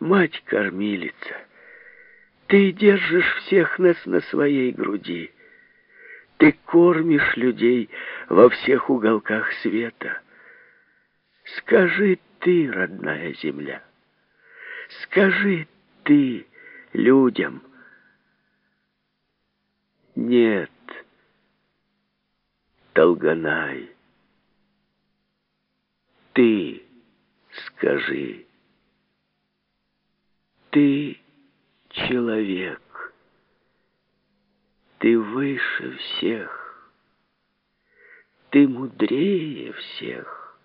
мать-кормилица, ты держишь всех нас на своей груди. Ты кормишь людей во всех уголках света. Скажи ты, родная земля, скажи ты людям. Нет, Толганай, ты скажи, ты человек, ты выше всех, ты мудрее всех,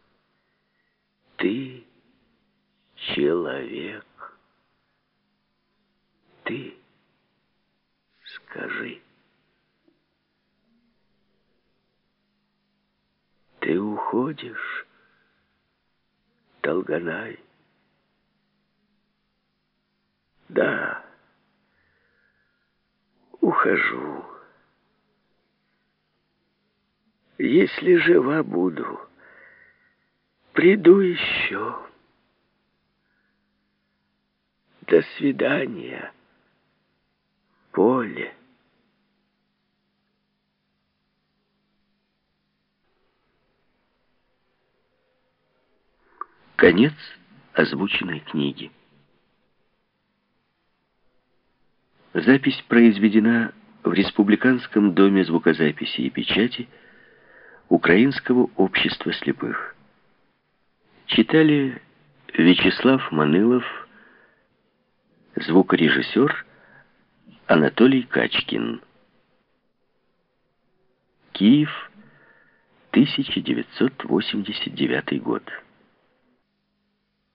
ты человек, ты скажи. Ты уходишь, Толганай. Да, ухожу. Если жива буду, приду еще. До свидания, поле. Конец озвученной книги. Запись произведена в Республиканском доме звукозаписи и печати Украинского общества слепых. Читали Вячеслав Манылов, звукорежиссер Анатолий Качкин. Киев, 1989 год.